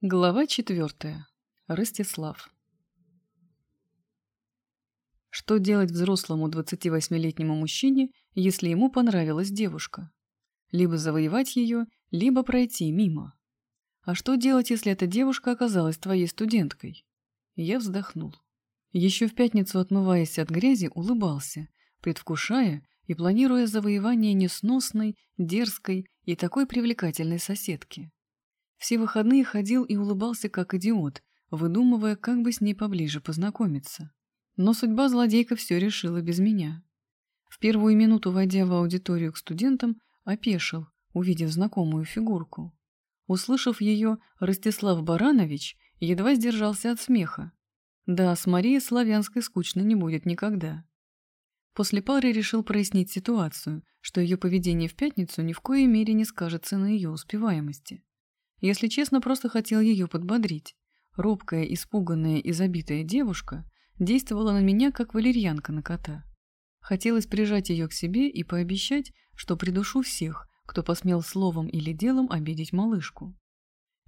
Глава четвертая. Ростислав. Что делать взрослому 28-летнему мужчине, если ему понравилась девушка? Либо завоевать ее, либо пройти мимо. А что делать, если эта девушка оказалась твоей студенткой? Я вздохнул. Еще в пятницу, отмываясь от грязи, улыбался, предвкушая и планируя завоевание несносной, дерзкой и такой привлекательной соседки. Все выходные ходил и улыбался как идиот, выдумывая, как бы с ней поближе познакомиться. Но судьба злодейка все решила без меня. В первую минуту, войдя в аудиторию к студентам, опешил, увидев знакомую фигурку. Услышав ее, Ростислав Баранович едва сдержался от смеха. Да, с Марией Славянской скучно не будет никогда. После пары решил прояснить ситуацию, что ее поведение в пятницу ни в коей мере не скажется на ее успеваемости. Если честно, просто хотел ее подбодрить. Робкая, испуганная и забитая девушка действовала на меня, как валерьянка на кота. Хотелось прижать ее к себе и пообещать, что придушу всех, кто посмел словом или делом обидеть малышку.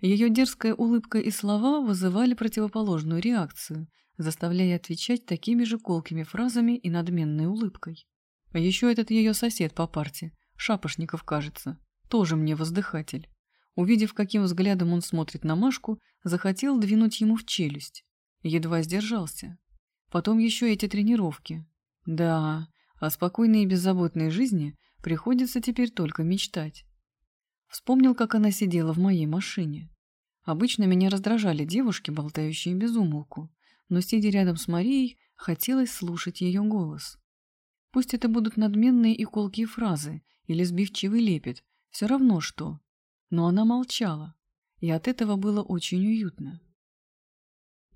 Ее дерзкая улыбка и слова вызывали противоположную реакцию, заставляя отвечать такими же колкими фразами и надменной улыбкой. А еще этот ее сосед по парте, Шапошников, кажется, тоже мне воздыхатель. Увидев, каким взглядом он смотрит на Машку, захотел двинуть ему в челюсть. Едва сдержался. Потом еще эти тренировки. Да, о спокойной и беззаботной жизни приходится теперь только мечтать. Вспомнил, как она сидела в моей машине. Обычно меня раздражали девушки, болтающие без умолку, но, сидя рядом с Марией, хотелось слушать ее голос. Пусть это будут надменные и колкие фразы или сбивчивый лепет, все равно что. Но она молчала, и от этого было очень уютно.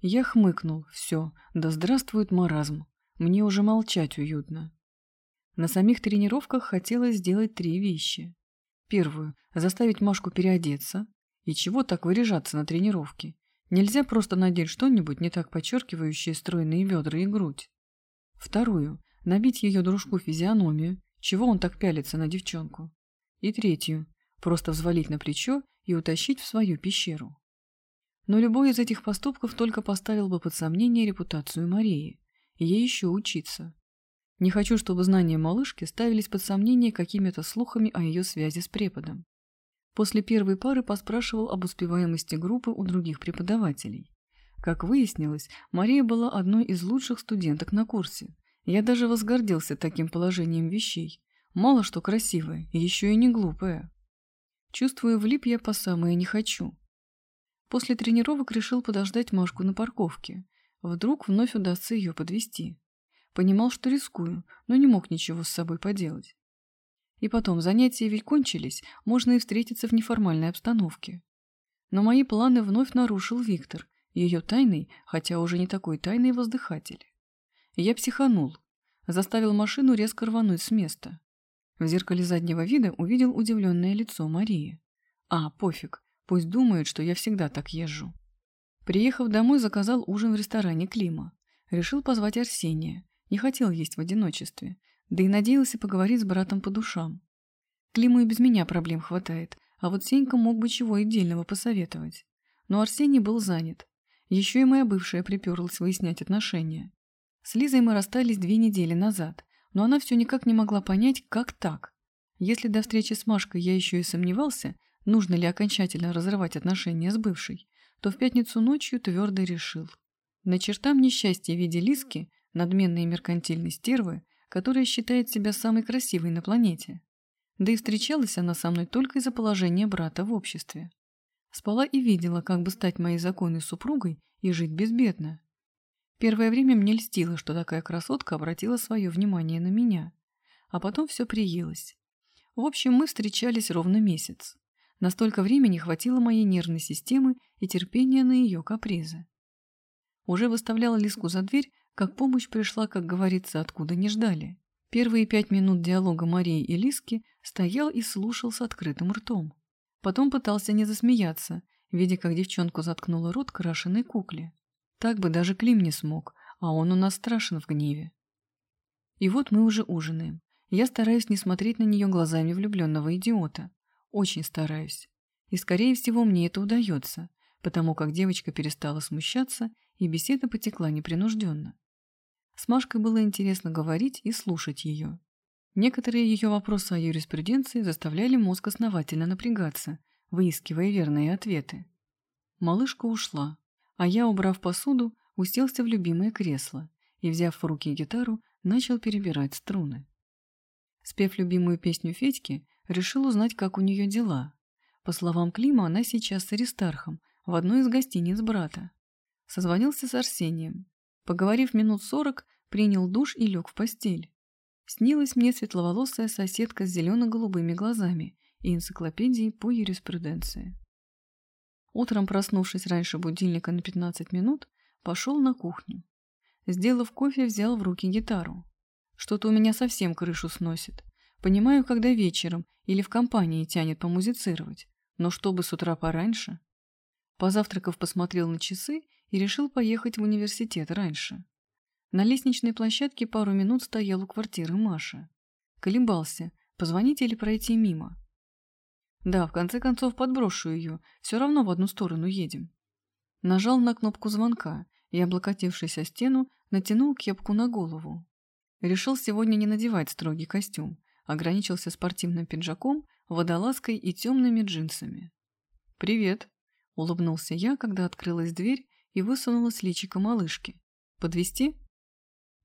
Я хмыкнул. Все, да здравствует маразм. Мне уже молчать уютно. На самих тренировках хотелось сделать три вещи. Первую – заставить Машку переодеться. И чего так выряжаться на тренировке? Нельзя просто надеть что-нибудь, не так подчеркивающее стройные бедра и грудь. Вторую – набить ее дружку физиономию, чего он так пялится на девчонку. И третью просто взвалить на плечо и утащить в свою пещеру. Но любой из этих поступков только поставил бы под сомнение репутацию Марии. Ей еще учиться. Не хочу, чтобы знания малышки ставились под сомнение какими-то слухами о ее связи с преподом. После первой пары поспрашивал об успеваемости группы у других преподавателей. Как выяснилось, Мария была одной из лучших студенток на курсе. Я даже возгордился таким положением вещей. Мало что красивая, еще и не глупая. Чувствую, влип я по самое не хочу. После тренировок решил подождать Машку на парковке. Вдруг вновь удастся ее подвести. Понимал, что рискую, но не мог ничего с собой поделать. И потом, занятия ведь кончились, можно и встретиться в неформальной обстановке. Но мои планы вновь нарушил Виктор, ее тайный, хотя уже не такой тайный воздыхатель. Я психанул, заставил машину резко рвануть с места. В зеркале заднего вида увидел удивленное лицо Марии. А, пофиг, пусть думают, что я всегда так езжу. Приехав домой, заказал ужин в ресторане Клима. Решил позвать Арсения. Не хотел есть в одиночестве. Да и надеялся поговорить с братом по душам. Климу и без меня проблем хватает, а вот Сенька мог бы чего отдельного посоветовать. Но Арсений был занят. Еще и моя бывшая приперлась выяснять отношения. С Лизой мы расстались две недели назад, но она все никак не могла понять, как так. Если до встречи с Машкой я еще и сомневался, нужно ли окончательно разрывать отношения с бывшей, то в пятницу ночью твердо решил. На чертам несчастья в виде Лиски, надменной меркантильной стервы, которая считает себя самой красивой на планете. Да и встречалась она со мной только из-за положения брата в обществе. Спала и видела, как бы стать моей законной супругой и жить безбедно. Первое время мне льстило, что такая красотка обратила свое внимание на меня. А потом все приелось. В общем, мы встречались ровно месяц. Настолько времени хватило моей нервной системы и терпения на ее капризы. Уже выставляла Лиску за дверь, как помощь пришла, как говорится, откуда не ждали. Первые пять минут диалога Марии и Лиски стоял и слушал с открытым ртом. Потом пытался не засмеяться, видя, как девчонку заткнула рот крашеной кукле. Так бы даже Клим не смог, а он у нас страшен в гневе. И вот мы уже ужинаем. Я стараюсь не смотреть на нее глазами влюбленного идиота. Очень стараюсь. И, скорее всего, мне это удается, потому как девочка перестала смущаться, и беседа потекла непринужденно. С Машкой было интересно говорить и слушать ее. Некоторые ее вопросы о юриспруденции заставляли мозг основательно напрягаться, выискивая верные ответы. Малышка ушла, а я, убрав посуду, уселся в любимое кресло и, взяв в руки гитару, начал перебирать струны. Спев любимую песню Федьки, решил узнать, как у нее дела. По словам Клима, она сейчас с Аристархом, в одной из гостиниц брата. Созвонился с Арсением. Поговорив минут сорок, принял душ и лег в постель. Снилась мне светловолосая соседка с зелено-голубыми глазами и энциклопедией по юриспруденции. Утром, проснувшись раньше будильника на 15 минут, пошел на кухню. Сделав кофе, взял в руки гитару. Что-то у меня совсем крышу сносит. Понимаю, когда вечером или в компании тянет помузицировать, но чтобы с утра пораньше. Позавтракав, посмотрел на часы и решил поехать в университет раньше. На лестничной площадке пару минут стоял у квартиры Маша. Колебался, позвонить или пройти мимо. Да, в конце концов подброшу ее, все равно в одну сторону едем. Нажал на кнопку звонка и, облокотившись о стену, натянул кепку на голову. Решил сегодня не надевать строгий костюм, ограничился спортивным пиджаком, водолазкой и темными джинсами. «Привет», — улыбнулся я, когда открылась дверь и высунулась личико малышки. Подвести?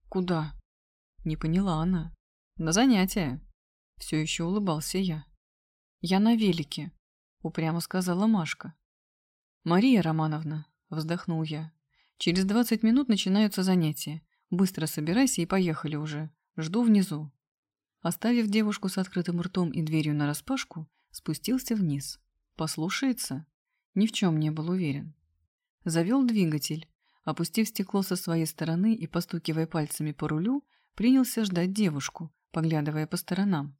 «Куда?» — не поняла она. «На занятия». Все еще улыбался я. «Я на велике», — упрямо сказала Машка. «Мария Романовна», — вздохнул я, — «через двадцать минут начинаются занятия. Быстро собирайся и поехали уже. Жду внизу». Оставив девушку с открытым ртом и дверью нараспашку, спустился вниз. «Послушается?» Ни в чем не был уверен. Завел двигатель. Опустив стекло со своей стороны и постукивая пальцами по рулю, принялся ждать девушку, поглядывая по сторонам.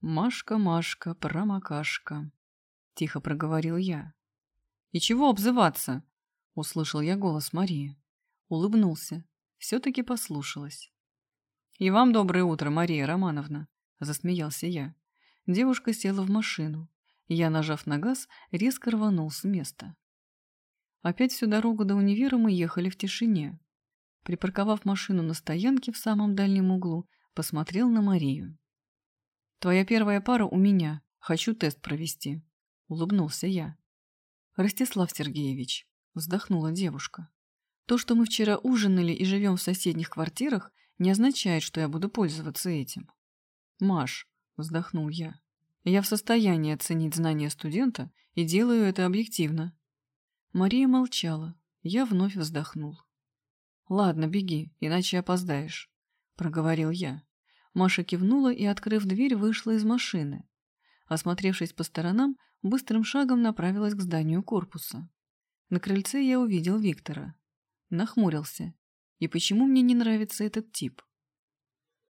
«Машка, Машка, промокашка», — тихо проговорил я. «И чего обзываться?» — услышал я голос Марии. Улыбнулся. Все-таки послушалась. «И вам доброе утро, Мария Романовна», — засмеялся я. Девушка села в машину. Я, нажав на газ, резко рванул с места. Опять всю дорогу до универа мы ехали в тишине. Припарковав машину на стоянке в самом дальнем углу, посмотрел на Марию. «Твоя первая пара у меня. Хочу тест провести», — улыбнулся я. «Ростислав Сергеевич», — вздохнула девушка. «То, что мы вчера ужинали и живем в соседних квартирах, не означает, что я буду пользоваться этим». «Маш», — вздохнул я, — «я в состоянии оценить знания студента и делаю это объективно». Мария молчала. Я вновь вздохнул. «Ладно, беги, иначе опоздаешь», — проговорил я. Маша кивнула и, открыв дверь, вышла из машины. Осмотревшись по сторонам, быстрым шагом направилась к зданию корпуса. На крыльце я увидел Виктора. Нахмурился. И почему мне не нравится этот тип?